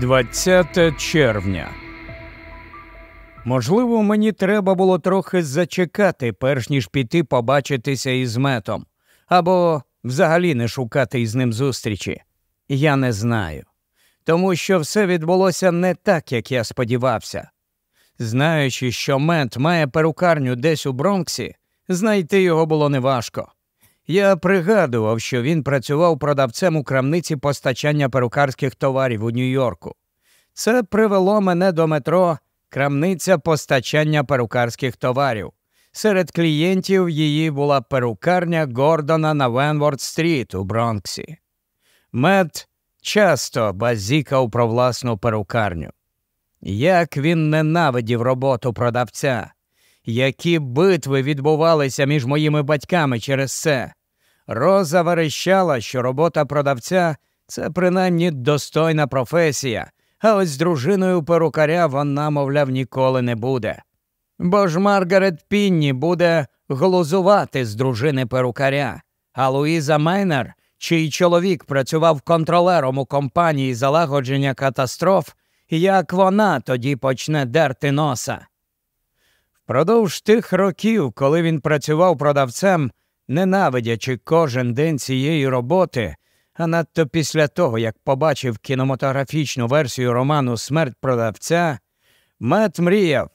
20 червня. Можливо, мені треба було трохи зачекати, перш ніж піти побачитися із метом, або взагалі не шукати із ним зустрічі. Я не знаю. Тому що все відбулося не так, як я сподівався. Знаючи, що мет має перукарню десь у Бронксі, знайти його було неважко. Я пригадував, що він працював продавцем у крамниці постачання перукарських товарів у Нью-Йорку. Це привело мене до метро крамниця постачання перукарських товарів. Серед клієнтів її була перукарня Гордона на Венворд Стріт у Бронксі. Мед часто базікав про власну перукарню. Як він ненавидів роботу продавця, які битви відбувалися між моїми батьками через це. Роза верещала, що робота продавця це принаймні достойна професія, а ось з дружиною перукаря вона, мовляв, ніколи не буде. Бо ж Маргарет Пінні буде глузувати з дружини перукаря, а Луїза Майнер, чий чоловік працював контролером у компанії залагодження катастроф, як вона тоді почне дерти носа. Впродовж тих років, коли він працював продавцем, ненавидячи кожен день цієї роботи, а надто після того, як побачив кінематографічну версію роману Смерть продавця, Мет мріяв,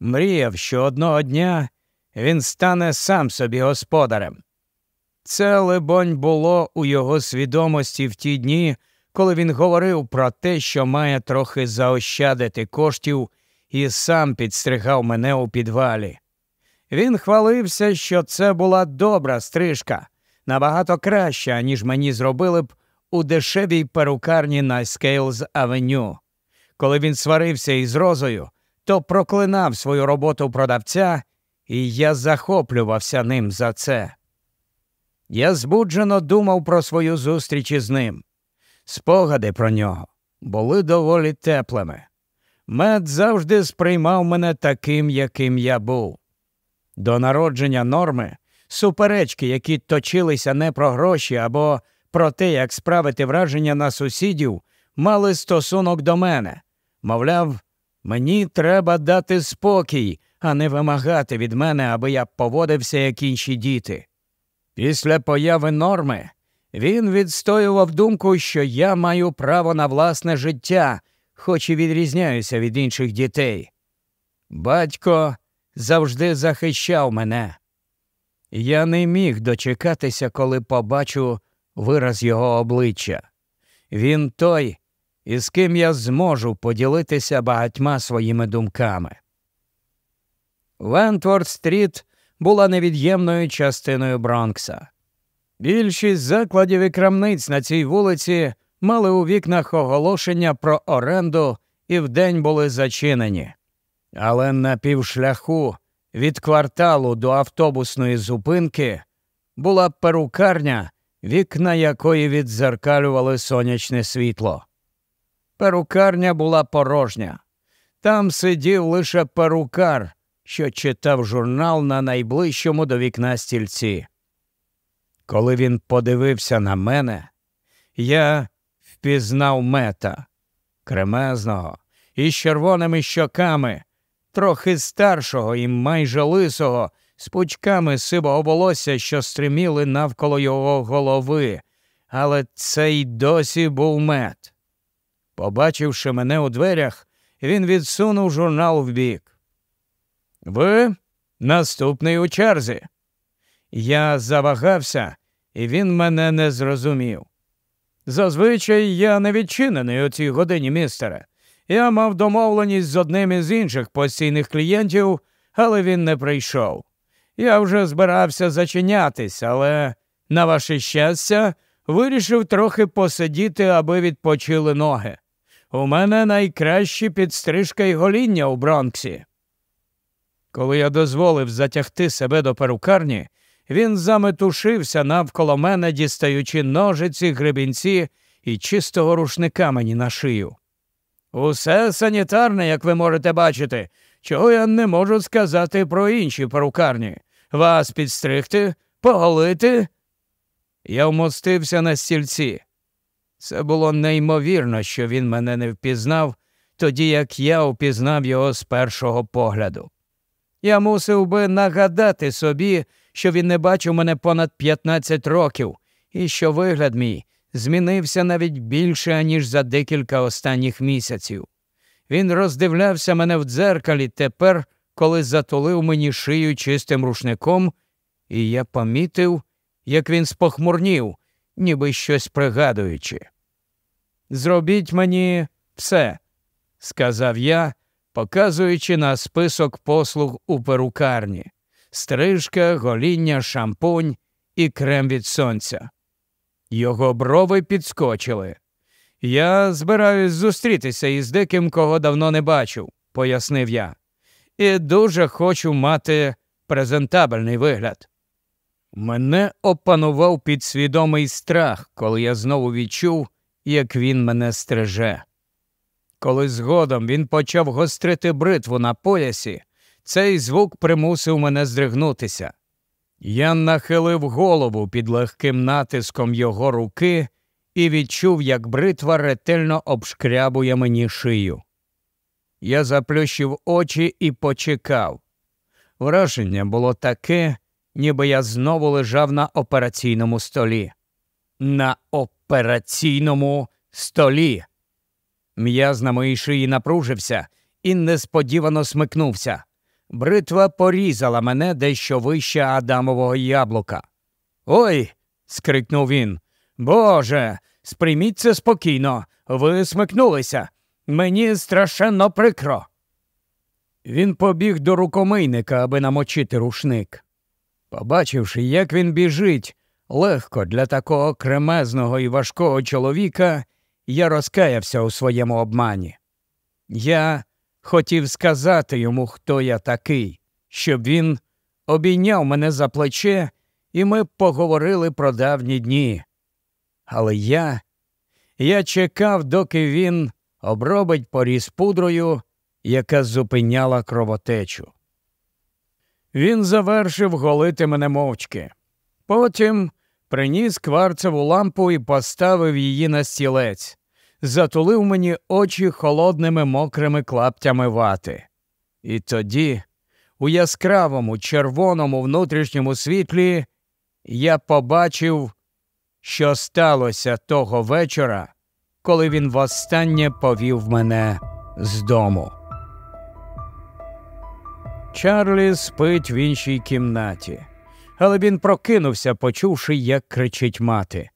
мріяв, що одного дня він стане сам собі господарем. Це, либонь, було у його свідомості в ті дні, коли він говорив про те, що має трохи заощадити коштів і сам підстригав мене у підвалі. Він хвалився, що це була добра стрижка, набагато краща, ніж мені зробили б у дешевій перукарні на Скейлз Авеню. Коли він сварився із розою, то проклинав свою роботу продавця, і я захоплювався ним за це. Я збуджено думав про свою зустріч із ним. Спогади про нього були доволі теплими. Мед завжди сприймав мене таким, яким я був. До народження норми суперечки, які точилися не про гроші або про те, як справити враження на сусідів, мали стосунок до мене. Мовляв, мені треба дати спокій, а не вимагати від мене, аби я поводився, як інші діти. Після появи норми він відстоював думку, що я маю право на власне життя, хоч і відрізняюся від інших дітей. Батько завжди захищав мене. Я не міг дочекатися, коли побачу вираз його обличчя. Він той, із ким я зможу поділитися багатьма своїми думками. Вентворд Стріт була невід'ємною частиною Бронкса. Більшість закладів і крамниць на цій вулиці мали у вікнах оголошення про оренду і вдень були зачинені. Але на півшляху від кварталу до автобусної зупинки була перукарня, вікна якої відзеркалювали сонячне світло. Перукарня була порожня. Там сидів лише перукар, що читав журнал на найближчому до вікна стільці. Коли він подивився на мене, я впізнав мета кремезного із червоними щоками, трохи старшого і майже лисого, з пучками сивого волосся, що стриміли навколо його голови, але цей досі був мед. Побачивши мене у дверях, він відсунув журнал вбік. Ви наступний у черзі. Я завагався, і він мене не зрозумів. Зазвичай я не відчинений у цій годині, містере. Я мав домовленість з одним із інших постійних клієнтів, але він не прийшов. Я вже збирався зачинятись, але, на ваше щастя, вирішив трохи посидіти, аби відпочили ноги. У мене найкращі підстрижка й гоління у Бронксі. Коли я дозволив затягти себе до перукарні, він заметушився навколо мене, дістаючи ножиці, гребінці і чистого рушника мені на шию. Усе санітарне, як ви можете бачити, чого я не можу сказати про інші перукарні. Вас підстригти, поголити. Я вмостився на стільці. Це було неймовірно, що він мене не впізнав, тоді як я впізнав його з першого погляду. Я мусив би нагадати собі, що він не бачив мене понад 15 років, і що вигляд мій змінився навіть більше, ніж за декілька останніх місяців. Він роздивлявся мене в дзеркалі тепер, коли затулив мені шию чистим рушником, і я помітив, як він спохмурнів, ніби щось пригадуючи. Зробіть мені все, сказав я, показуючи на список послуг у перукарні стрижка, гоління, шампунь і крем від сонця. Його брови підскочили. Я збираюсь зустрітися із деким, кого давно не бачив, пояснив я, і дуже хочу мати презентабельний вигляд. Мене опанував підсвідомий страх, коли я знову відчув, як він мене стриже. Коли згодом він почав гострити бритву на поясі, цей звук примусив мене здригнутися. Я нахилив голову під легким натиском його руки і відчув, як бритва ретельно обшкрябує мені шию. Я заплющив очі і почекав. Враження було таке, ніби я знову лежав на операційному столі. На операційному столі. М'яз на моїй шиї напружився і несподівано смикнувся. Бритва порізала мене дещо вище Адамового яблука. Ой. скрикнув він. Боже, сприйміть це спокійно. Ви смикнулися. Мені страшенно прикро. Він побіг до рукомийника, аби намочити рушник. Побачивши, як він біжить легко для такого кремезного і важкого чоловіка, я розкаявся у своєму обмані. Я хотів сказати йому, хто я такий, щоб він обійняв мене за плече, і ми поговорили про давні дні. Але я я чекав, доки він обробить поріз пудрою, яка зупиняла кровотечу. Він завершив голити мене мовчки. Потім приніс кварцеву лампу і поставив її на стілець, затулив мені очі холодними мокрими клаптями вати. І тоді, у яскравому червоному внутрішньому світлі, я побачив, що сталося того вечора, коли він востаннє повів мене з дому. Чарлі спить в іншій кімнаті, але він прокинувся, почувши, як кричить мати.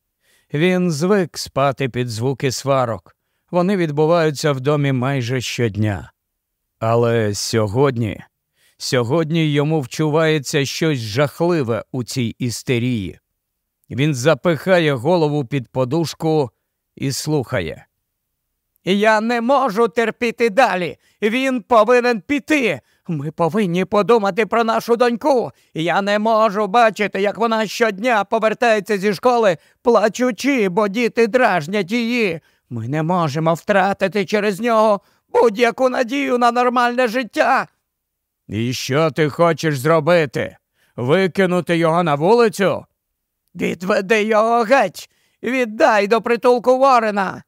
Він звик спати під звуки сварок. Вони відбуваються в домі майже щодня. Але сьогодні, сьогодні йому вчувається щось жахливе у цій істерії. Він запихає голову під подушку і слухає. Я не можу терпіти далі. Він повинен піти. Ми повинні подумати про нашу доньку. Я не можу бачити, як вона щодня повертається зі школи, плачучи, бо діти дражнять її. Ми не можемо втратити через нього будь-яку надію на нормальне життя. І що ти хочеш зробити? Викинути його на вулицю? Відведи його геть, віддай до притулку Ворена.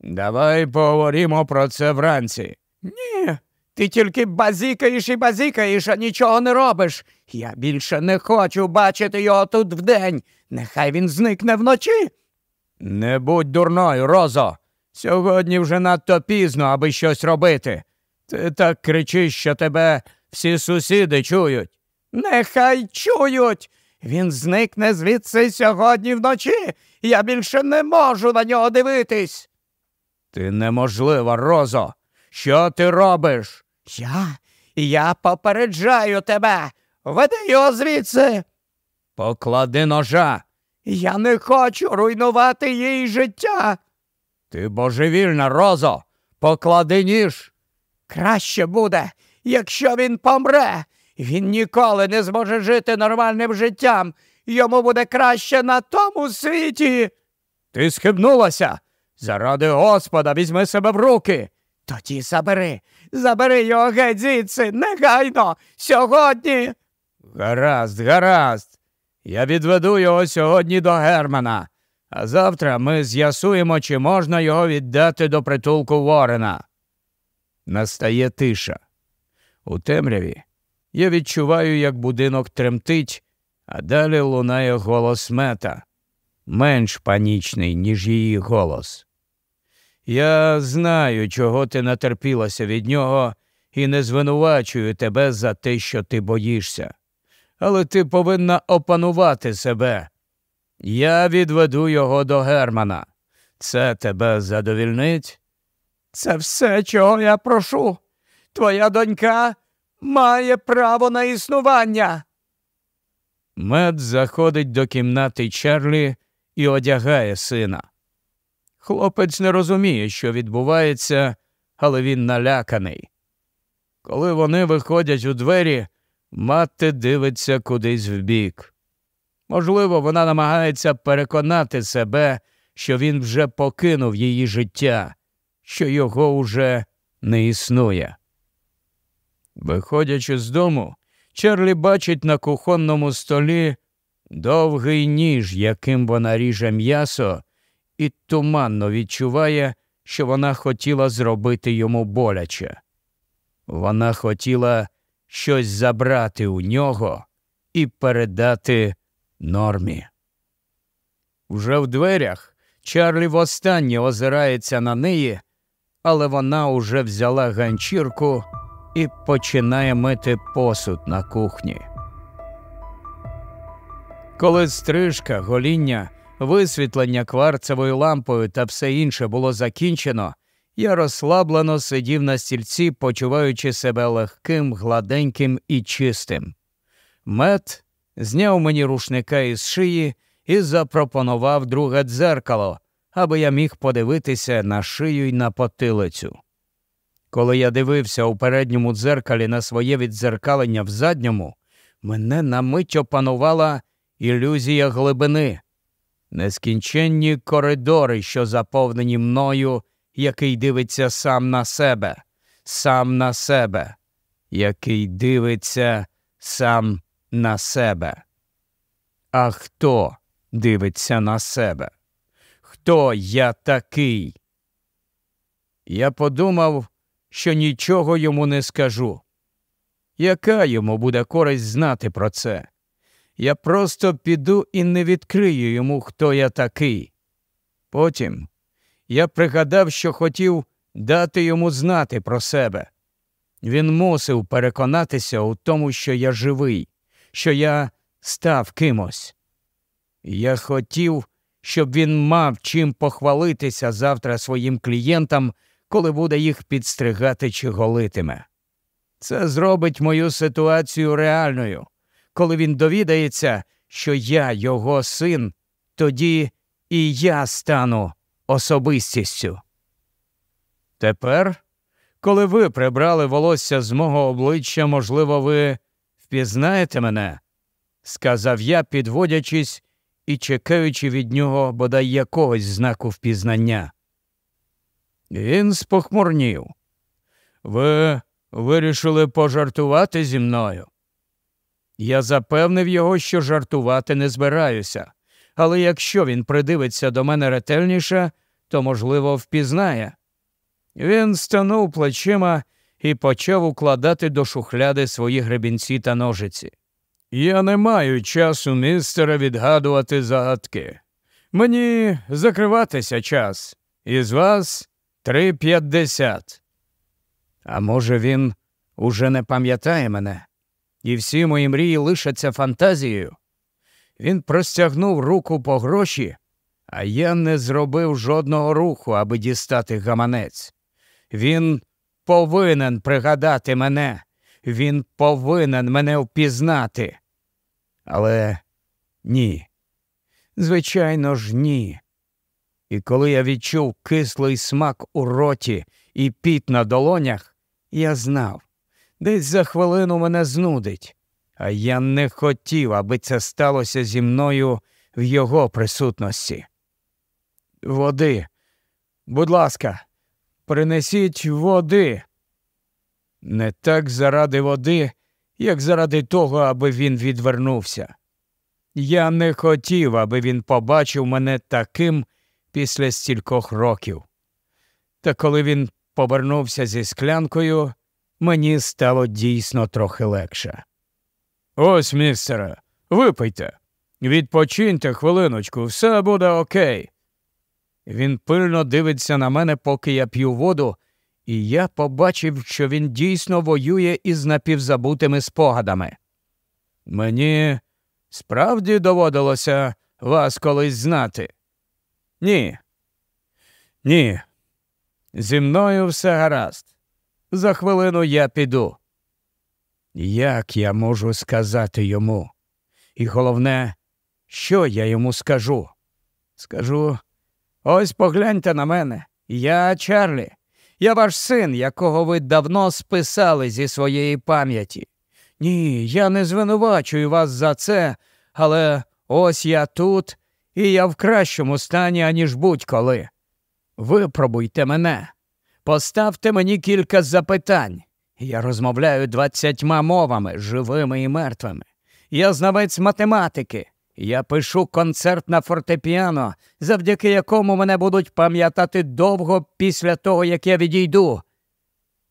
Давай поговоримо про це вранці. Ні, ти тільки базікаєш і базікаєш, а нічого не робиш. Я більше не хочу бачити його тут вдень. Нехай він зникне вночі. Не будь дурною, Розо. Сьогодні вже надто пізно, аби щось робити. Ти так кричиш, що тебе всі сусіди чують. Нехай чують. Він зникне звідси сьогодні вночі. Я більше не можу на нього дивитись. Ти неможлива, Розо. Що ти робиш? Я Я попереджаю тебе. Веди його звідси. Поклади ножа. Я не хочу руйнувати їй життя. Ти божевільна, Розо. поклади ніж. Краще буде, якщо він помре. Він ніколи не зможе жити нормальним життям. Йому буде краще на тому світі. Ти схибнулася. Заради Господа візьми себе в руки. Тоді забери, забери його геть звідси, негайно, сьогодні. Гаразд, гаразд. Я відведу його сьогодні до Германа, а завтра ми з'ясуємо, чи можна його віддати до притулку Ворена. Настає тиша. У темряві я відчуваю, як будинок тремтить, а далі лунає голос мета, менш панічний, ніж її голос. Я знаю, чого ти натерпілася від нього, і не звинувачую тебе за те, що ти боїшся. Але ти повинна опанувати себе. Я відведу його до Германа. Це тебе задовільнить? Це все, чого я прошу. Твоя донька має право на існування. Мед заходить до кімнати Чарлі і одягає сина. Хлопець не розуміє, що відбувається, але він наляканий. Коли вони виходять у двері, мати дивиться кудись вбік. Можливо, вона намагається переконати себе, що він вже покинув її життя, що його уже не існує. Виходячи з дому, Чарлі бачить на кухонному столі довгий ніж, яким вона ріже м'ясо, і туманно відчуває, що вона хотіла зробити йому боляче. Вона хотіла щось забрати у нього і передати нормі. Уже в дверях Чарлі востаннє озирається на неї, але вона уже взяла ганчірку і починає мити посуд на кухні. Коли стрижка, гоління, висвітлення кварцевою лампою та все інше було закінчено, я розслаблено сидів на стільці, почуваючи себе легким, гладеньким і чистим. Мет зняв мені рушника із шиї і запропонував друге дзеркало, аби я міг подивитися на шию й на потилицю. Коли я дивився у передньому дзеркалі на своє віддзеркалення в задньому, мене на мить опанувала ілюзія глибини, нескінченні коридори, що заповнені мною, який дивиться сам на себе, сам на себе, який дивиться сам на себе. А хто дивиться на себе? Хто я такий? Я подумав, що нічого йому не скажу. Яка йому буде користь знати про це? Я просто піду і не відкрию йому, хто я такий. Потім я пригадав, що хотів дати йому знати про себе. Він мусив переконатися у тому, що я живий, що я став кимось. Я хотів, щоб він мав чим похвалитися завтра своїм клієнтам, коли буде їх підстригати чи голитиме. Це зробить мою ситуацію реальною. Коли він довідається, що я його син, тоді і я стану особистістю. Тепер, коли ви прибрали волосся з мого обличчя, можливо, ви впізнаєте мене, сказав я, підводячись і чекаючи від нього бодай якогось знаку впізнання. Він спохмурнів. Ви вирішили пожартувати зі мною? Я запевнив його, що жартувати не збираюся, але якщо він придивиться до мене ретельніше, то, можливо, впізнає. Він станув плечима і почав укладати до шухляди свої гребінці та ножиці. Я не маю часу, містера, відгадувати загадки. Мені закриватися час. Із вас три п'ятдесят. А може, він уже не пам'ятає мене, і всі мої мрії лишаться фантазією. Він простягнув руку по гроші, а я не зробив жодного руху, аби дістати гаманець. Він повинен пригадати мене, він повинен мене впізнати. Але ні. Звичайно ж, ні. І коли я відчув кислий смак у роті і піт на долонях, я знав, десь за хвилину мене знудить, а я не хотів, аби це сталося зі мною в його присутності. Води, будь ласка, принесіть води. Не так заради води, як заради того, аби він відвернувся. Я не хотів, аби він побачив мене таким після стількох років. Та коли він повернувся зі склянкою, мені стало дійсно трохи легше. Ось, містере, випийте. Відпочиньте хвилиночку, все буде окей. Він пильно дивиться на мене, поки я п'ю воду, і я побачив, що він дійсно воює із напівзабутими спогадами. Мені справді доводилося вас колись знати. Ні. Ні. Зі мною все гаразд. За хвилину я піду. Як я можу сказати йому? І головне, що я йому скажу? Скажу ось погляньте на мене. Я Чарлі. Я ваш син, якого ви давно списали зі своєї пам'яті. Ні, я не звинувачую вас за це, але ось я тут, і я в кращому стані, аніж будь-коли. Випробуйте мене, поставте мені кілька запитань. Я розмовляю двадцятьма мовами, живими і мертвими. Я знавець математики. Я пишу концерт на фортепіано, завдяки якому мене будуть пам'ятати довго після того, як я відійду.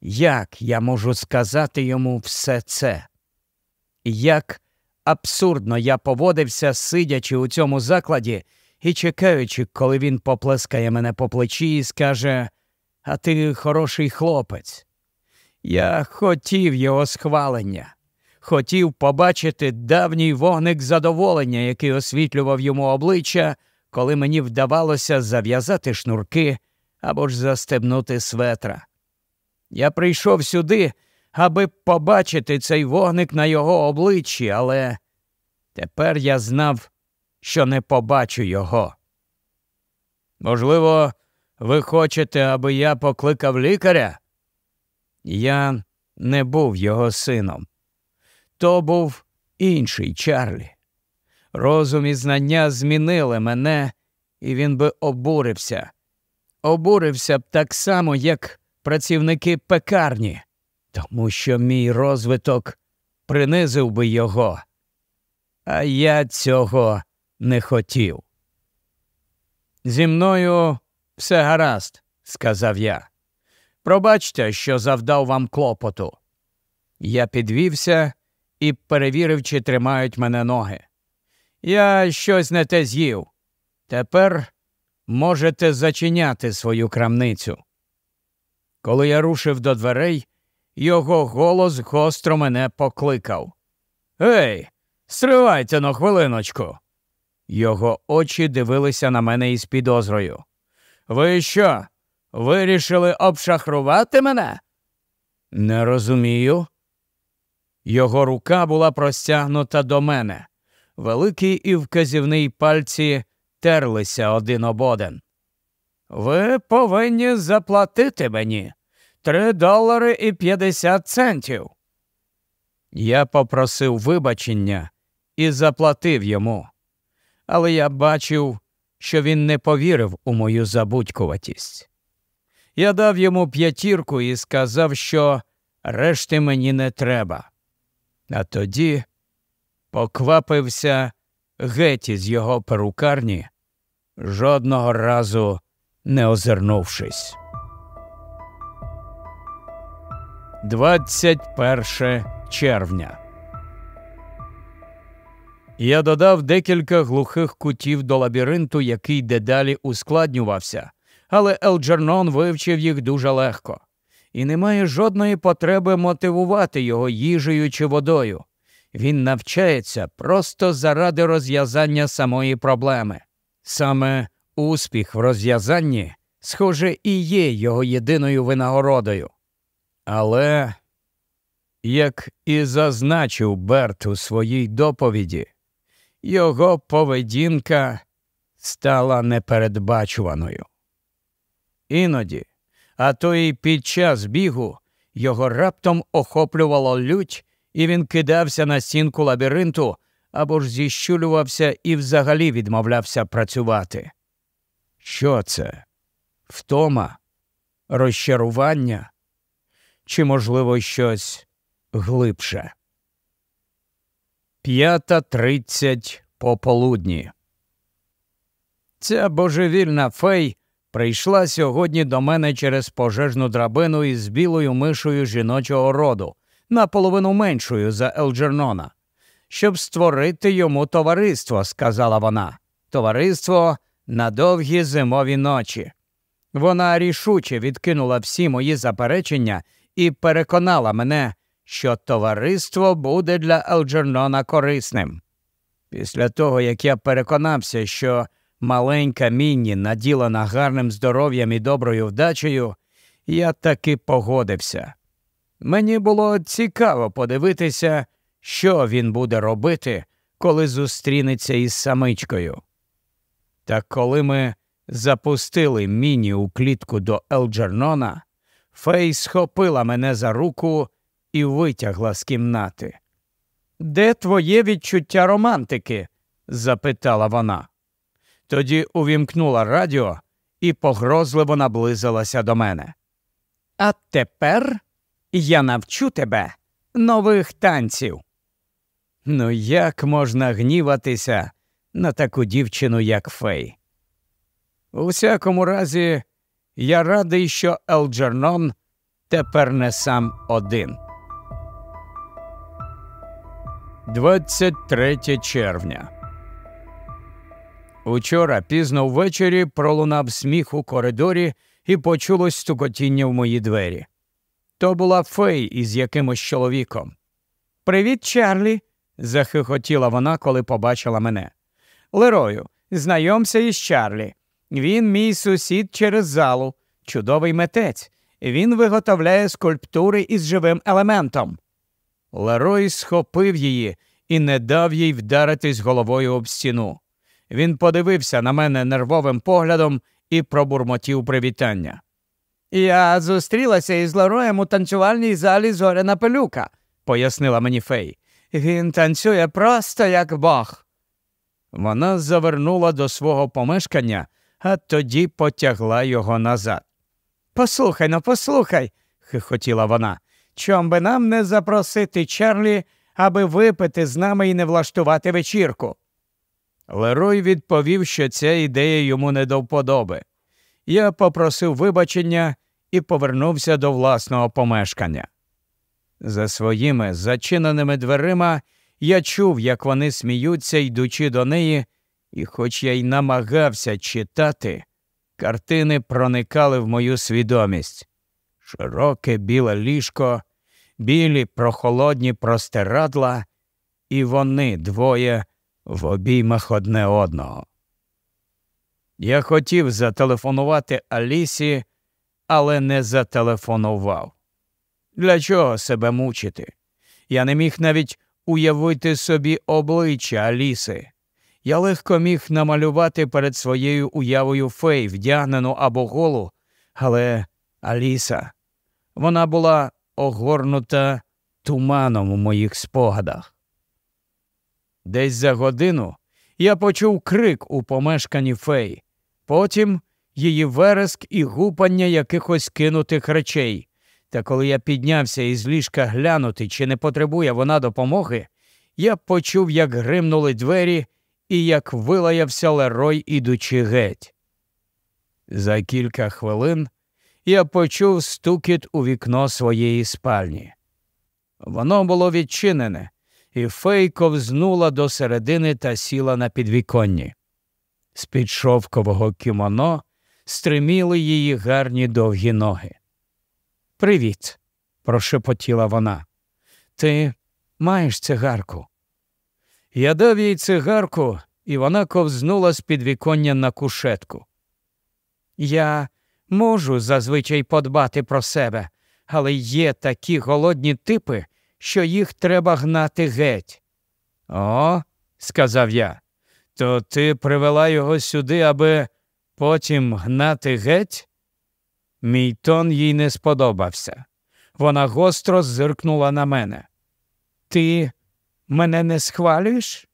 Як я можу сказати йому все це? Як абсурдно я поводився, сидячи у цьому закладі і чекаючи, коли він поплескає мене по плечі і скаже А ти хороший хлопець. Я хотів його схвалення хотів побачити давній вогник задоволення, який освітлював йому обличчя, коли мені вдавалося зав'язати шнурки або ж застебнути светра. Я прийшов сюди, аби побачити цей вогник на його обличчі, але тепер я знав, що не побачу його. Можливо, ви хочете, аби я покликав лікаря? Я не був його сином. То був інший Чарлі. Розум і знання змінили мене, і він би обурився. Обурився б так само, як працівники пекарні, тому що мій розвиток принизив би його. А я цього не хотів. Зі мною все гаразд, сказав я. Пробачте, що завдав вам клопоту. Я підвівся і перевірив, чи тримають мене ноги. Я щось не те з'їв. Тепер можете зачиняти свою крамницю. Коли я рушив до дверей, його голос гостро мене покликав. Ей, стривайте на хвилиночку. Його очі дивилися на мене із підозрою. Ви що? Вирішили обшахрувати мене? Не розумію, його рука була простягнута до мене. Великий і вказівний пальці терлися один об один. Ви повинні заплатити мені три долари і п'ятдесят центів. Я попросив вибачення і заплатив йому, але я бачив, що він не повірив у мою забудькуватість. Я дав йому п'ятірку і сказав, що решти мені не треба а тоді поквапився геть із його перукарні, жодного разу не озирнувшись. 21 червня. Я додав декілька глухих кутів до лабіринту, який дедалі ускладнювався, але Елджернон вивчив їх дуже легко і немає жодної потреби мотивувати його їжею чи водою. Він навчається просто заради розв'язання самої проблеми. Саме успіх в розв'язанні, схоже, і є його єдиною винагородою. Але, як і зазначив Берт у своїй доповіді, його поведінка стала непередбачуваною. Іноді а то й під час бігу його раптом охоплювало лють, і він кидався на стінку лабіринту або ж зіщулювався і взагалі відмовлявся працювати. Що це? Втома, розчарування чи, можливо, щось глибше? П'ята тридцять пополудні. Ця божевільна фей прийшла сьогодні до мене через пожежну драбину із білою мишою жіночого роду, наполовину меншою за Елджернона, щоб створити йому товариство, сказала вона. Товариство на довгі зимові ночі. Вона рішуче відкинула всі мої заперечення і переконала мене, що товариство буде для Елджернона корисним. Після того, як я переконався, що маленька Мінні наділена гарним здоров'ям і доброю вдачею, я таки погодився. Мені було цікаво подивитися, що він буде робити, коли зустрінеться із самичкою. Та коли ми запустили міні у клітку до Елджернона, Фей схопила мене за руку і витягла з кімнати. Де твоє відчуття романтики? запитала вона. Тоді увімкнула радіо і погрозливо наблизилася до мене. А тепер я навчу тебе нових танців. Ну, як можна гніватися на таку дівчину, як Фей? У всякому разі, я радий, що Елджернон тепер не сам один. 23 червня. Учора пізно ввечері пролунав сміх у коридорі і почулось стукотіння в мої двері. То була фей із якимось чоловіком. Привіт, Чарлі. захихотіла вона, коли побачила мене. Лерою, знайомся із Чарлі. Він мій сусід через залу, чудовий митець. Він виготовляє скульптури із живим елементом. Лерой схопив її і не дав їй вдаритись головою об стіну. Він подивився на мене нервовим поглядом і пробурмотів привітання. Я зустрілася із Лероєм у танцювальній залі Зоряна пилюка, пояснила мені Фей. Він танцює просто як Бог. Вона завернула до свого помешкання, а тоді потягла його назад. Послухай ну, послухай, хихотіла вона. Чом би нам не запросити Чарлі, аби випити з нами і не влаштувати вечірку? Лерой відповів, що ця ідея йому не до вподоби. Я попросив вибачення і повернувся до власного помешкання. За своїми зачиненими дверима я чув, як вони сміються, йдучи до неї, і, хоч я й намагався читати, картини проникали в мою свідомість. Широке біле ліжко, білі прохолодні простирадла, і вони двоє в обіймах одне одного. Я хотів зателефонувати Алісі, але не зателефонував. Для чого себе мучити? Я не міг навіть уявити собі обличчя Аліси. Я легко міг намалювати перед своєю уявою фей, вдягнену або голу, але Аліса, вона була огорнута туманом у моїх спогадах. Десь за годину я почув крик у помешканні фей, потім її вереск і гупання якихось кинутих речей. Та коли я піднявся із ліжка глянути, чи не потребує вона допомоги, я почув, як гримнули двері і як вилаявся Лерой, ідучи геть. За кілька хвилин я почув стукіт у вікно своєї спальні. Воно було відчинене, і фей ковзнула до середини та сіла на підвіконні. З під шовкового кімоно стриміли її гарні довгі ноги. Привіт, прошепотіла вона. Ти маєш цигарку? Я дав їй цигарку, і вона ковзнула з підвіконня на кушетку. Я можу зазвичай подбати про себе, але є такі голодні типи, що їх треба гнати геть. О, сказав я, то ти привела його сюди, аби потім гнати геть? Мій тон їй не сподобався. Вона гостро зиркнула на мене. Ти мене не схвалюєш?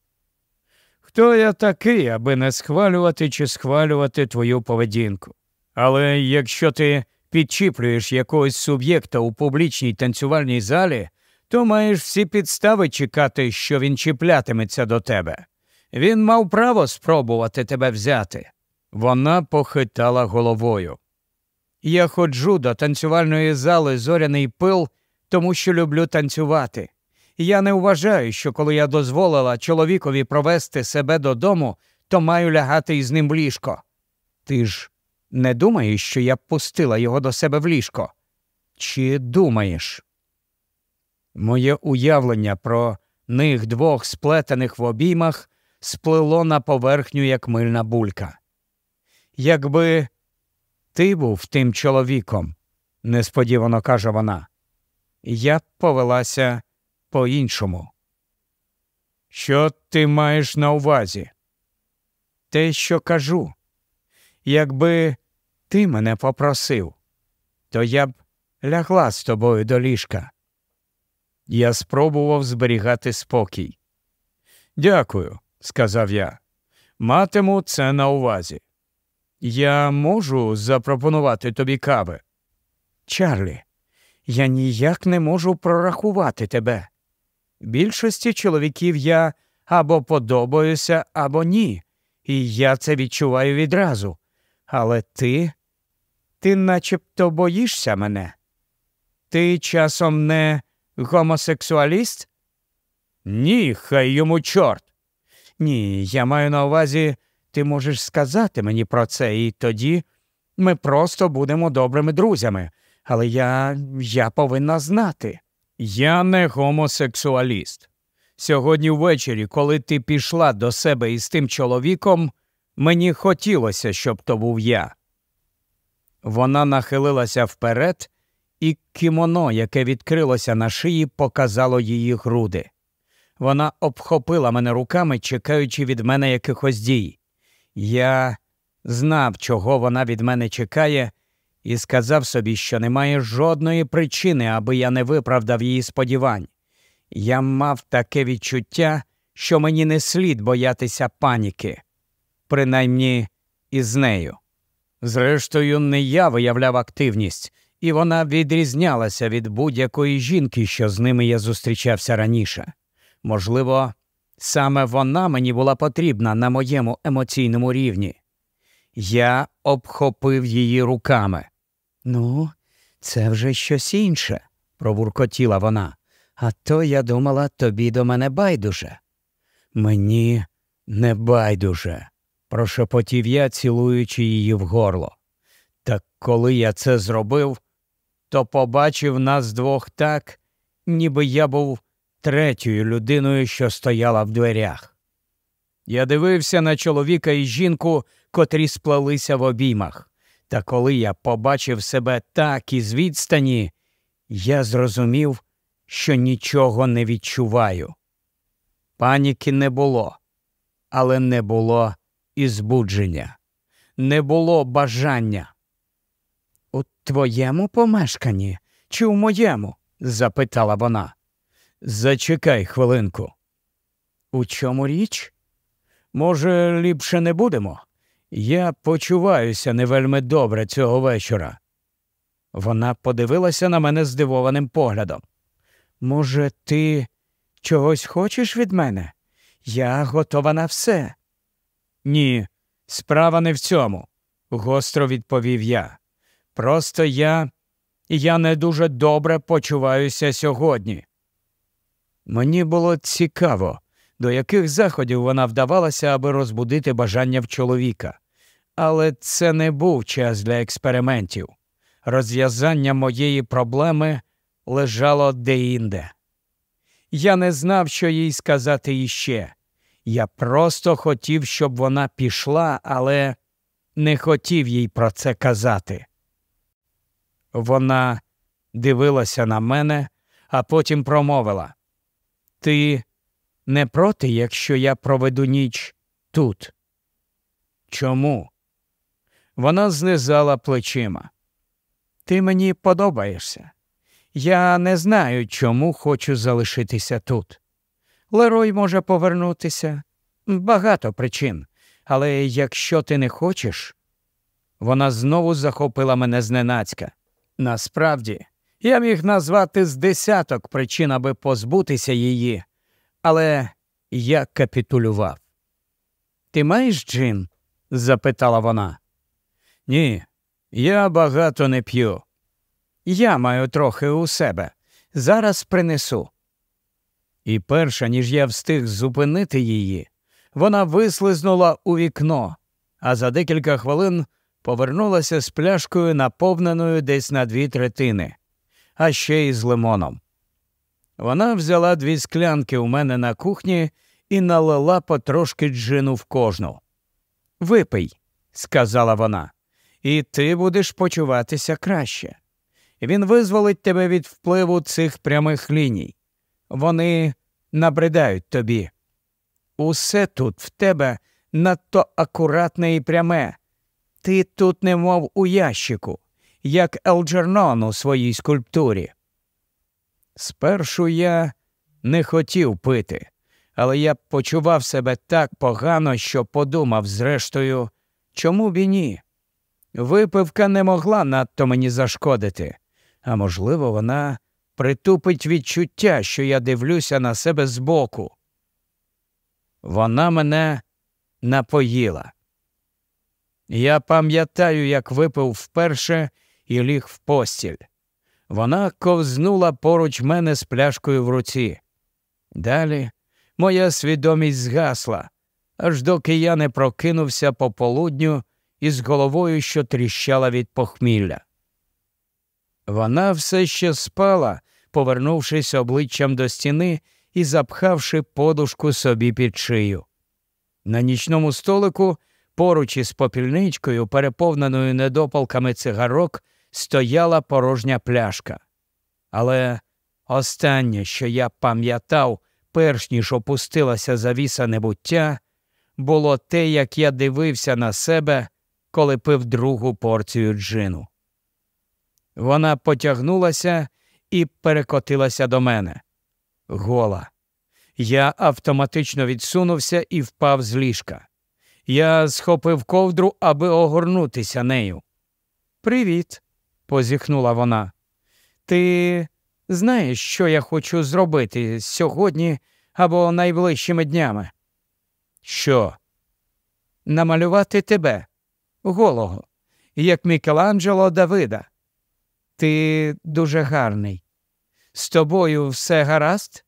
Хто я такий, аби не схвалювати чи схвалювати твою поведінку? Але якщо ти підчіплюєш якогось суб'єкта у публічній танцювальній залі, то маєш всі підстави чекати, що він чіплятиметься до тебе. Він мав право спробувати тебе взяти. Вона похитала головою. Я ходжу до танцювальної зали зоряний пил, тому що люблю танцювати. Я не вважаю, що коли я дозволила чоловікові провести себе додому, то маю лягати із ним в ліжко. Ти ж не думаєш, що я пустила його до себе в ліжко? Чи думаєш? Моє уявлення про них двох сплетених в обіймах сплило на поверхню, як мильна булька. Якби ти був тим чоловіком, несподівано каже вона, я б повелася по іншому. Що ти маєш на увазі? Те, що кажу. Якби ти мене попросив, то я б лягла з тобою до ліжка. Я спробував зберігати спокій. Дякую, сказав я. Матиму це на увазі. Я можу запропонувати тобі кави. Чарлі, я ніяк не можу прорахувати тебе. Більшості чоловіків я або подобаюся, або ні, і я це відчуваю відразу. Але ти, ти начебто боїшся мене. Ти часом не гомосексуаліст? Ні, хай йому чорт. Ні, я маю на увазі, ти можеш сказати мені про це, і тоді ми просто будемо добрими друзями. Але я, я повинна знати. Я не гомосексуаліст. Сьогодні ввечері, коли ти пішла до себе із тим чоловіком, мені хотілося, щоб то був я. Вона нахилилася вперед, і кімоно, яке відкрилося на шиї, показало її груди. Вона обхопила мене руками, чекаючи від мене якихось дій. Я знав, чого вона від мене чекає, і сказав собі, що немає жодної причини, аби я не виправдав її сподівань. Я мав таке відчуття, що мені не слід боятися паніки, принаймні із нею. Зрештою, не я виявляв активність, і вона відрізнялася від будь-якої жінки, що з ними я зустрічався раніше. Можливо, саме вона мені була потрібна на моєму емоційному рівні. Я обхопив її руками. Ну, це вже щось інше, пробуркотіла вона. А то я думала, тобі до мене байдуже. Мені не байдуже, прошепотів я, цілуючи її в горло. Так коли я це зробив, то побачив нас двох так, ніби я був третьою людиною, що стояла в дверях. Я дивився на чоловіка і жінку, котрі сплелися в обіймах. Та коли я побачив себе так із відстані, я зрозумів, що нічого не відчуваю. Паніки не було, але не було і збудження, не було бажання. У твоєму помешканні чи у моєму? запитала вона. Зачекай хвилинку. У чому річ? Може, ліпше не будемо? Я почуваюся не вельми добре цього вечора. Вона подивилася на мене здивованим поглядом. Може, ти чогось хочеш від мене? Я готова на все. Ні, справа не в цьому, гостро відповів я. Просто я я не дуже добре почуваюся сьогодні. Мені було цікаво, до яких заходів вона вдавалася, аби розбудити бажання в чоловіка. Але це не був час для експериментів. Розв'язання моєї проблеми лежало деінде. Я не знав, що їй сказати іще. Я просто хотів, щоб вона пішла, але не хотів їй про це казати. Вона дивилася на мене, а потім промовила Ти не проти, якщо я проведу ніч тут? Чому? Вона знизала плечима. Ти мені подобаєшся. Я не знаю, чому хочу залишитися тут. Лерой може повернутися. Багато причин. Але якщо ти не хочеш, вона знову захопила мене зненацька. Насправді, я міг назвати з десяток причин, аби позбутися її, але я капітулював. Ти маєш джин? запитала вона. Ні, я багато не п'ю. Я маю трохи у себе. Зараз принесу. І перша, ніж я встиг зупинити її, вона вислизнула у вікно, а за декілька хвилин повернулася з пляшкою, наповненою десь на дві третини, а ще й з лимоном. Вона взяла дві склянки у мене на кухні і налила потрошки джину в кожну. Випий, сказала вона, і ти будеш почуватися краще. Він визволить тебе від впливу цих прямих ліній. Вони набридають тобі. Усе тут в тебе надто акуратне і пряме. Ти тут немов у ящику, як Елджернон у своїй скульптурі. Спершу я не хотів пити, але я почував себе так погано, що подумав, зрештою, чому б і ні. Випивка не могла надто мені зашкодити, а можливо, вона притупить відчуття, що я дивлюся на себе збоку. Вона мене напоїла. Я пам'ятаю, як випив вперше і ліг в постіль. Вона ковзнула поруч мене з пляшкою в руці. Далі моя свідомість згасла, аж доки я не прокинувся пополудню із головою, що тріщала від похмілля. Вона все ще спала, повернувшись обличчям до стіни і запхавши подушку собі під шию. На нічному столику, поруч із попільничкою, переповненою недопалками цигарок, стояла порожня пляшка. Але останнє, що я пам'ятав, перш ніж опустилася завіса небуття, було те, як я дивився на себе, коли пив другу порцію джину. Вона потягнулася і перекотилася до мене. Гола. Я автоматично відсунувся і впав з ліжка. Я схопив ковдру, аби огорнутися нею. Привіт, позіхнула вона. Ти знаєш, що я хочу зробити сьогодні або найближчими днями? Що? Намалювати тебе, голого, як Мікеланджело Давида. Ти дуже гарний. З тобою все гаразд?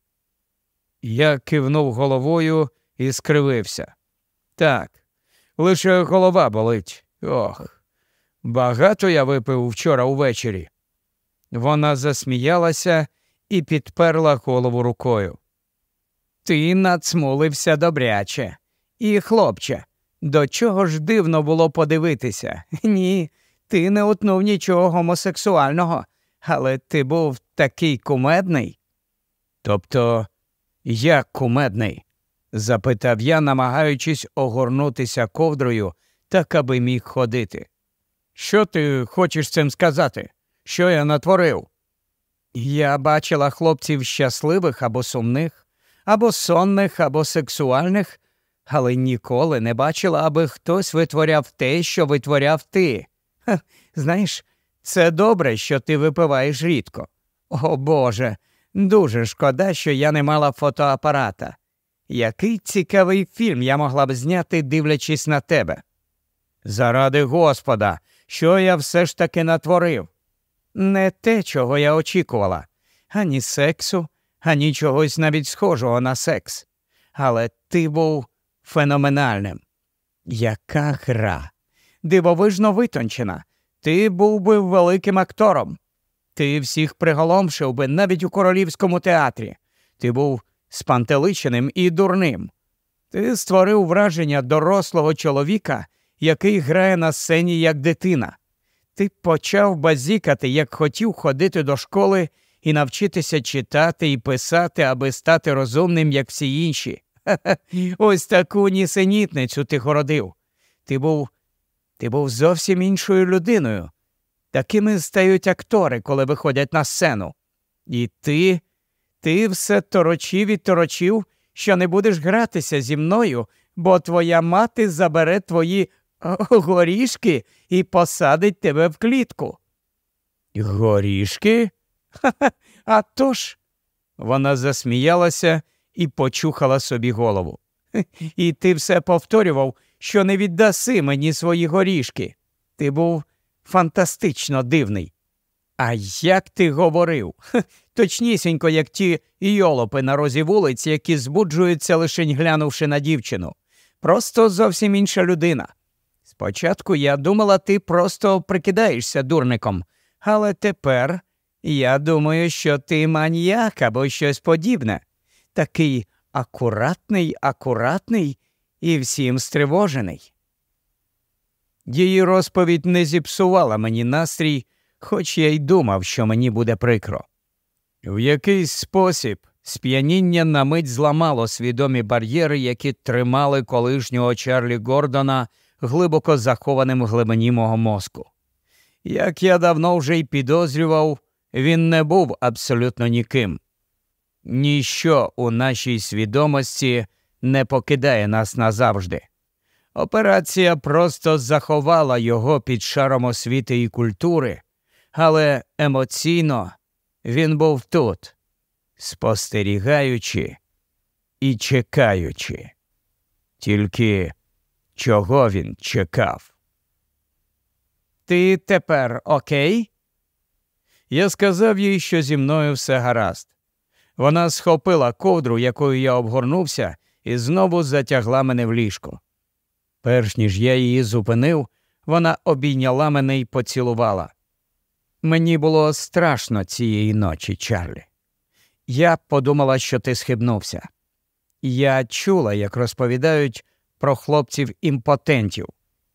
Я кивнув головою і скривився. Так, лише голова болить. Ох, багато я випив вчора увечері. Вона засміялася і підперла голову рукою. Ти нацмулився добряче. І, хлопче, до чого ж дивно було подивитися? Ні, ти не утнув нічого гомосексуального, але ти був такий кумедний. Тобто, як кумедний? запитав я, намагаючись огорнутися ковдрою, так аби міг ходити. Що ти хочеш цим сказати? Що я натворив? Я бачила хлопців щасливих або сумних, або сонних, або сексуальних, але ніколи не бачила, аби хтось витворяв те, що витворяв ти. Ха, знаєш, це добре, що ти випиваєш рідко. О Боже, дуже шкода, що я не мала фотоапарата. Який цікавий фільм я могла б зняти, дивлячись на тебе. Заради Господа, що я все ж таки натворив? Не те, чого я очікувала, ані сексу, ані чогось навіть схожого на секс. Але ти був феноменальним. Яка гра? Дивовижно витончена. Ти був би великим актором. Ти всіх приголомшив би навіть у королівському театрі. Ти був спантеличеним і дурним. Ти створив враження дорослого чоловіка, який грає на сцені як дитина. Ти почав базікати, як хотів ходити до школи і навчитися читати і писати, аби стати розумним, як всі інші. Ха-ха, ось таку нісенітницю ти городив. Ти був ти був зовсім іншою людиною. Такими стають актори, коли виходять на сцену. І ти, ти все торочив і торочив, що не будеш гратися зі мною, бо твоя мати забере твої горішки і посадить тебе в клітку. Горішки? Ха-ха, а тож. Вона засміялася і почухала собі голову. І ти все повторював, що не віддаси мені свої горішки. Ти був фантастично дивний. А як ти говорив? Точнісінько, як ті йолопи на розі вулиць, які збуджуються, лише глянувши на дівчину. Просто зовсім інша людина. Спочатку я думала, ти просто прикидаєшся дурником, але тепер я думаю, що ти маніяк або щось подібне. Такий акуратний, акуратний і всім стривожений. Її розповідь не зіпсувала мені настрій, хоч я й думав, що мені буде прикро. В якийсь спосіб сп'яніння на мить зламало свідомі бар'єри, які тримали колишнього Чарлі Гордона глибоко захованим в глибині мого мозку. Як я давно вже й підозрював, він не був абсолютно ніким. Ніщо у нашій свідомості не покидає нас назавжди. Операція просто заховала його під шаром освіти і культури, але емоційно він був тут, спостерігаючи і чекаючи. Тільки чого він чекав? Ти тепер окей? Я сказав їй, що зі мною все гаразд. Вона схопила ковдру, якою я обгорнувся, і знову затягла мене в ліжко. Перш ніж я її зупинив, вона обійняла мене і поцілувала. Мені було страшно цієї ночі, Чарлі. Я подумала, що ти схибнувся. Я чула, як розповідають про хлопців імпотентів,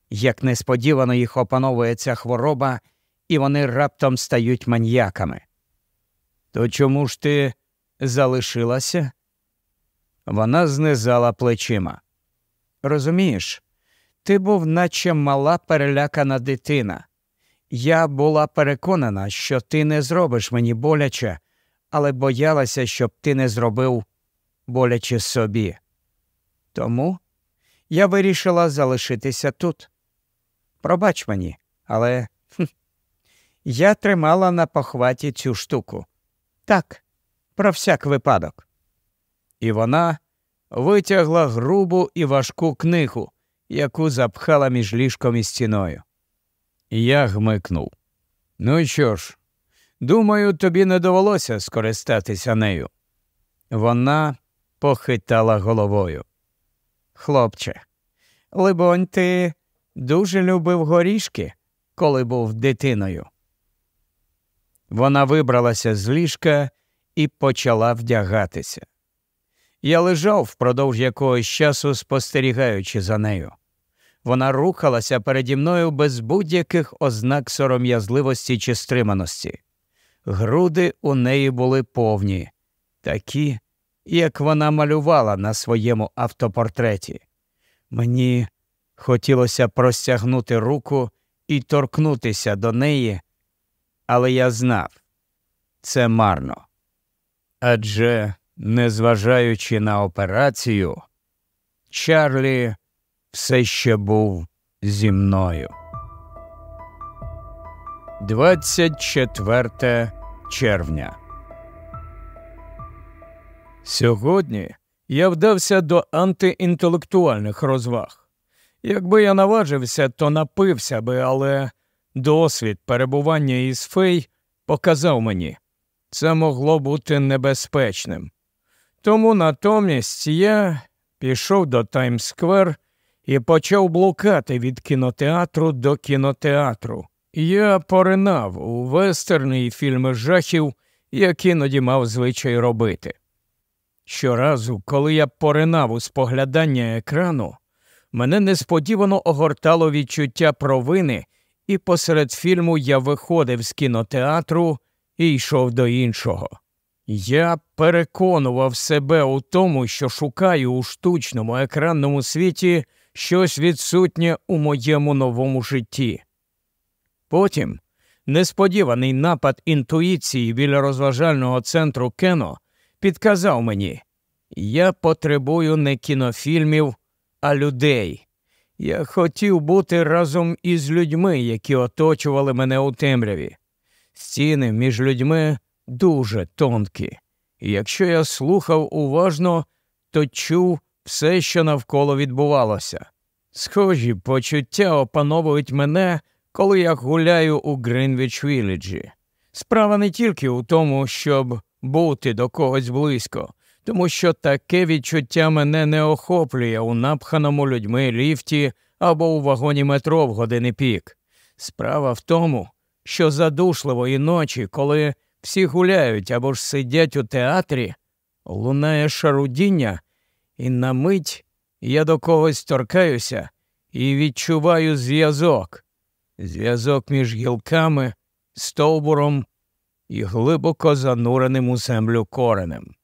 як несподівано їх опановує ця хвороба, і вони раптом стають маньяками. То чому ж ти залишилася? Вона знизала плечима. Розумієш, ти був, наче мала перелякана дитина. Я була переконана, що ти не зробиш мені боляче, але боялася, щоб ти не зробив боляче собі. Тому я вирішила залишитися тут. Пробач мені, але я тримала на похваті цю штуку. Так, про всяк випадок. І вона витягла грубу і важку книгу, яку запхала між ліжком і стіною. Я гмикнув. Ну що ж, думаю, тобі не довелося скористатися нею. Вона похитала головою. Хлопче, либонь, ти дуже любив горішки, коли був дитиною. Вона вибралася з ліжка і почала вдягатися. Я лежав впродовж якогось часу, спостерігаючи за нею. Вона рухалася переді мною без будь-яких ознак сором'язливості чи стриманості. Груди у неї були повні, такі, як вона малювала на своєму автопортреті. Мені хотілося простягнути руку і торкнутися до неї, але я знав це марно. Адже, незважаючи на операцію, Чарлі все ще був зі мною. 24 червня. Сьогодні я вдався до антиінтелектуальних розваг. Якби я наважився, то напився би, але досвід перебування із фей показав мені, це могло бути небезпечним. Тому натомість я пішов до Таймс-сквер і почав блукати від кінотеатру до кінотеатру. Я поринав у вестерни і фільми жахів, як іноді мав звичай робити. Щоразу, коли я поринав у споглядання екрану, мене несподівано огортало відчуття провини, і посеред фільму я виходив з кінотеатру і йшов до іншого. Я переконував себе у тому, що шукаю у штучному екранному світі щось відсутнє у моєму новому житті. Потім несподіваний напад інтуїції біля розважального центру Кено підказав мені я потребую не кінофільмів, а людей. Я хотів бути разом із людьми, які оточували мене у темряві. Стіни між людьми дуже тонкі, і якщо я слухав уважно, то чув все, що навколо відбувалося. Схожі почуття опановують мене, коли я гуляю у Гринвіч Віліджі. Справа не тільки у тому, щоб бути до когось близько, тому що таке відчуття мене не охоплює у напханому людьми ліфті або у вагоні метро в години пік. Справа в тому, що задушливої ночі, коли всі гуляють або ж сидять у театрі, лунає шарудіння, і на мить я до когось торкаюся і відчуваю зв'язок, зв'язок між гілками, стовбуром і глибоко зануреним у землю коренем.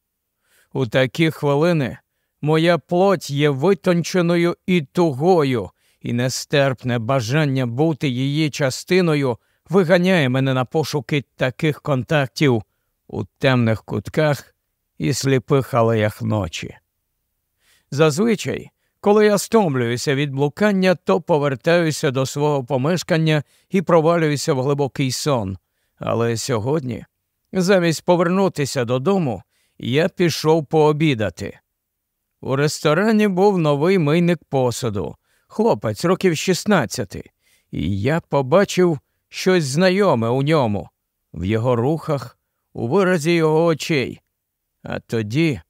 У такі хвилини моя плоть є витонченою і тугою, і нестерпне бажання бути її частиною виганяє мене на пошуки таких контактів у темних кутках і сліпих алеях ночі. Зазвичай, коли я стомлююся від блукання, то повертаюся до свого помешкання і провалююся в глибокий сон. Але сьогодні, замість повернутися додому, я пішов пообідати. У ресторані був новий мийник посуду, хлопець років 16, і я побачив щось знайоме у ньому, в його рухах, у виразі його очей. А тоді,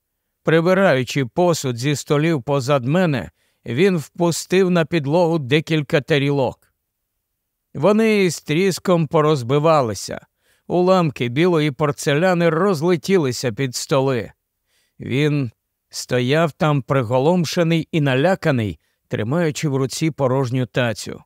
прибираючи посуд зі столів позад мене, він впустив на підлогу декілька тарілок. Вони з тріском порозбивалися, уламки білої порцеляни розлетілися під столи. Він стояв там приголомшений і наляканий, тримаючи в руці порожню тацю.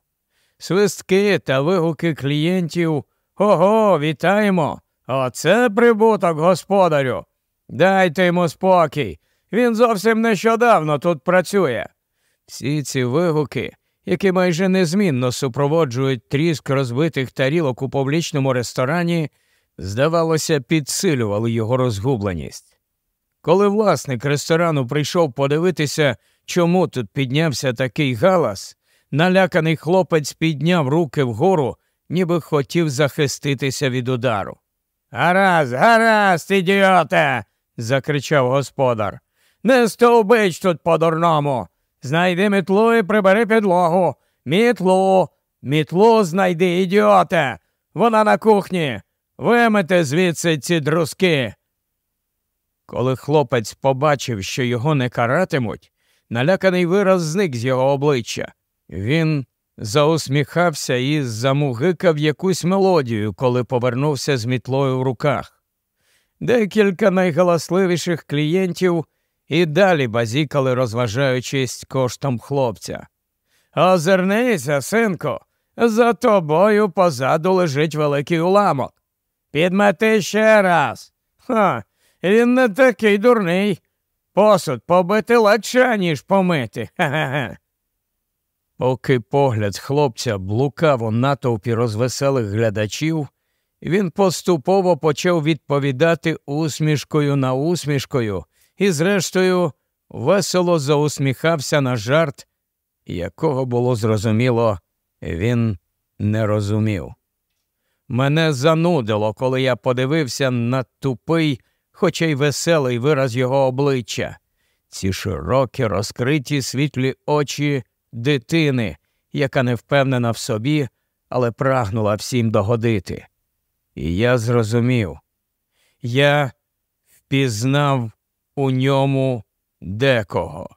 Свистки та вигуки клієнтів Ого, вітаємо! Оце прибуток, господарю. Дайте йому спокій. Він зовсім нещодавно тут працює. Всі ці вигуки, які майже незмінно супроводжують тріск розбитих тарілок у публічному ресторані, здавалося, підсилювали його розгубленість. Коли власник ресторану прийшов подивитися, чому тут піднявся такий галас, наляканий хлопець підняв руки вгору, ніби хотів захиститися від удару. Гаразд, гаразд, ідіоте. закричав господар. Не стовбич тут по дурному. Знайди мітлу і прибери підлогу. Мітлу, мітлу знайди, ідіоте. Вона на кухні. Вимете звідси ці друзки. Коли хлопець побачив, що його не каратимуть, наляканий вираз зник з його обличчя. Він заусміхався і замугикав якусь мелодію, коли повернувся з мітлою в руках. Декілька найгаласливіших клієнтів і далі базікали, розважаючись коштом хлопця. Озирнися, синку, за тобою позаду лежить великий уламок. Підмети ще раз. Ха, він не такий дурний. Посуд побити легше, ніж помити. Ха-ха-ха. Поки погляд хлопця блукав у натовпі розвеселих глядачів, він поступово почав відповідати усмішкою на усмішкою і, зрештою, весело заусміхався на жарт, якого було зрозуміло, він не розумів. Мене занудило, коли я подивився на тупий, хоча й веселий вираз його обличчя, ці широкі, розкриті світлі очі дитини, яка не впевнена в собі, але прагнула всім догодити. І я зрозумів, я впізнав у ньому декого.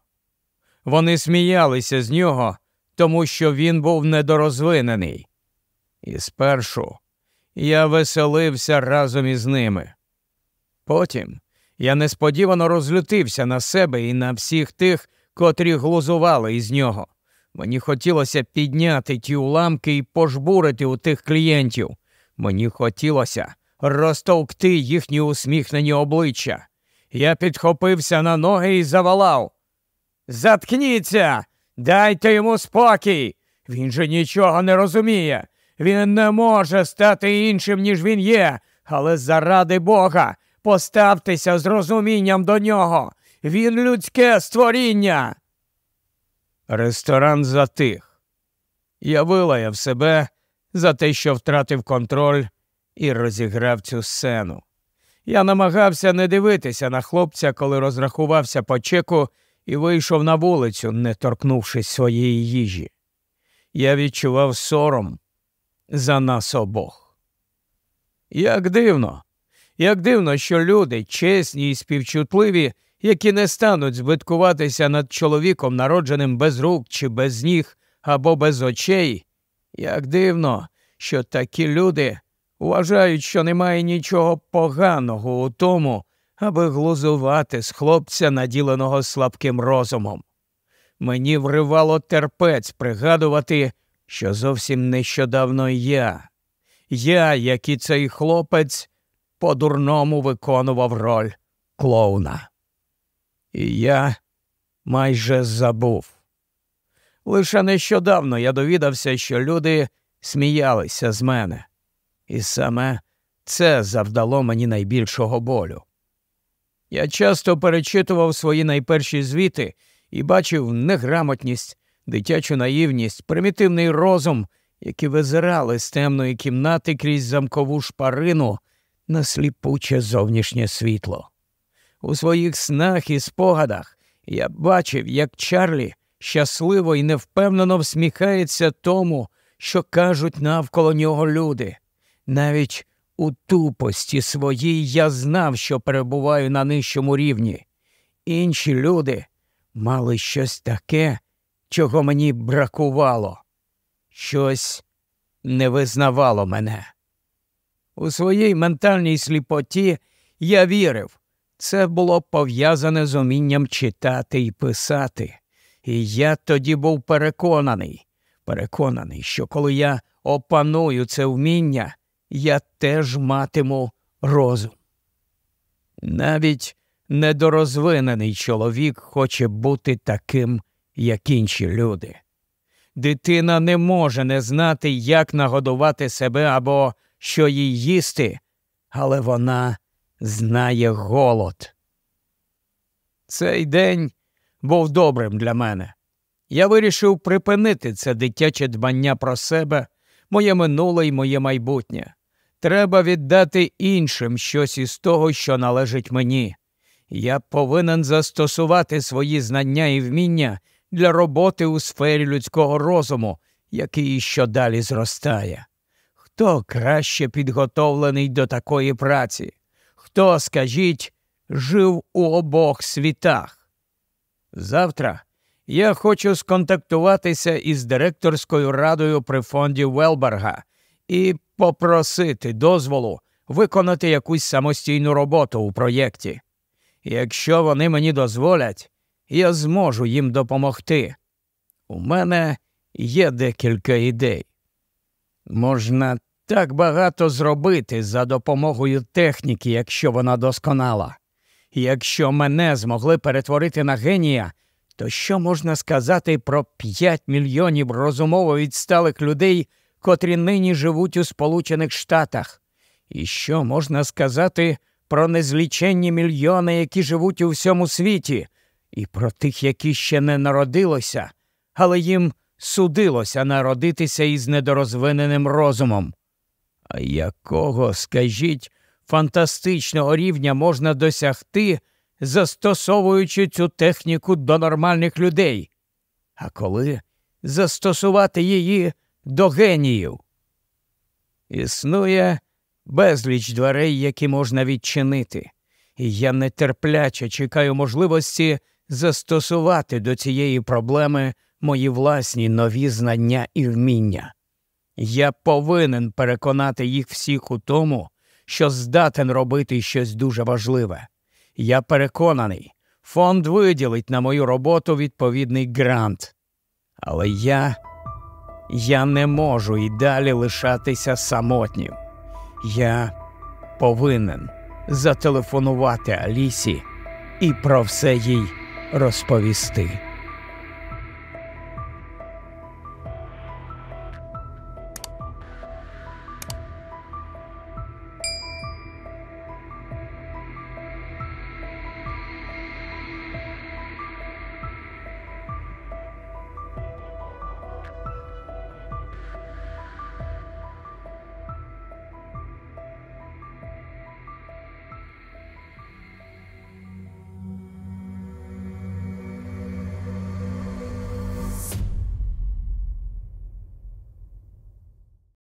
Вони сміялися з нього, тому що він був недорозвинений. І спершу я веселився разом із ними. Потім я несподівано розлютився на себе і на всіх тих, котрі глузували із нього. Мені хотілося підняти ті уламки і пожбурити у тих клієнтів. Мені хотілося розтовкти їхні усміхнені обличчя. Я підхопився на ноги і завалав. Заткніться, дайте йому спокій. Він же нічого не розуміє. Він не може стати іншим, ніж він є, але заради Бога поставтеся з розумінням до нього. Він людське створіння. Ресторан затих. Я вилаяв себе за те, що втратив контроль і розіграв цю сцену. Я намагався не дивитися на хлопця, коли розрахувався по чеку і вийшов на вулицю, не торкнувшись своєї їжі. Я відчував сором за нас обох. Як дивно, як дивно, що люди, чесні і співчутливі, які не стануть збиткуватися над чоловіком, народженим без рук чи без ніг або без очей, як дивно, що такі люди вважають, що немає нічого поганого у тому, аби глузувати з хлопця, наділеного слабким розумом. Мені вривало терпець пригадувати, що зовсім нещодавно я, я, як і цей хлопець, по дурному виконував роль клоуна. І я майже забув. Лише нещодавно я довідався, що люди сміялися з мене, і саме це завдало мені найбільшого болю. Я часто перечитував свої найперші звіти і бачив неграмотність, дитячу наївність, примітивний розум, які визирали з темної кімнати крізь замкову шпарину на сліпуче зовнішнє світло. У своїх снах і спогадах я бачив, як Чарлі щасливо і невпевнено всміхається тому, що кажуть навколо нього люди. Навіть у тупості своїй я знав, що перебуваю на нижчому рівні. Інші люди мали щось таке, чого мені бракувало, щось не визнавало мене. У своїй ментальній сліпоті я вірив, це було пов'язане з умінням читати і писати. І я тоді був переконаний, переконаний, що коли я опаную це вміння, я теж матиму розум. Навіть недорозвинений чоловік хоче бути таким, як інші люди. Дитина не може не знати, як нагодувати себе або що їй їсти, але вона знає голод. Цей день був добрим для мене. Я вирішив припинити це дитяче дбання про себе, моє минуле і моє майбутнє. Треба віддати іншим щось із того, що належить мені. Я повинен застосувати свої знання і вміння для роботи у сфері людського розуму, який щодалі зростає. Хто краще підготовлений до такої праці? Хто, скажіть, жив у обох світах? Завтра я хочу сконтактуватися із директорською радою при фонді Велберга і попросити дозволу виконати якусь самостійну роботу у проєкті. Якщо вони мені дозволять, я зможу їм допомогти. У мене є декілька ідей. Можна так багато зробити за допомогою техніки, якщо вона досконала. Якщо мене змогли перетворити на генія, то що можна сказати про 5 мільйонів розумово відсталих людей, котрі нині живуть у Сполучених Штатах? І що можна сказати про незліченні мільйони, які живуть у всьому світі, і про тих, які ще не народилося, але їм судилося народитися із недорозвиненим розумом? Якого, скажіть, фантастичного рівня можна досягти, застосовуючи цю техніку до нормальних людей? А коли застосувати її до геніїв? Існує безліч дверей, які можна відчинити, і я нетерпляче чекаю можливості застосувати до цієї проблеми мої власні нові знання і вміння. Я повинен переконати їх всіх у тому, що здатен робити щось дуже важливе. Я переконаний, фонд виділить на мою роботу відповідний грант. Але я я не можу і далі лишатися самотнім. Я повинен зателефонувати Алісі і про все їй розповісти.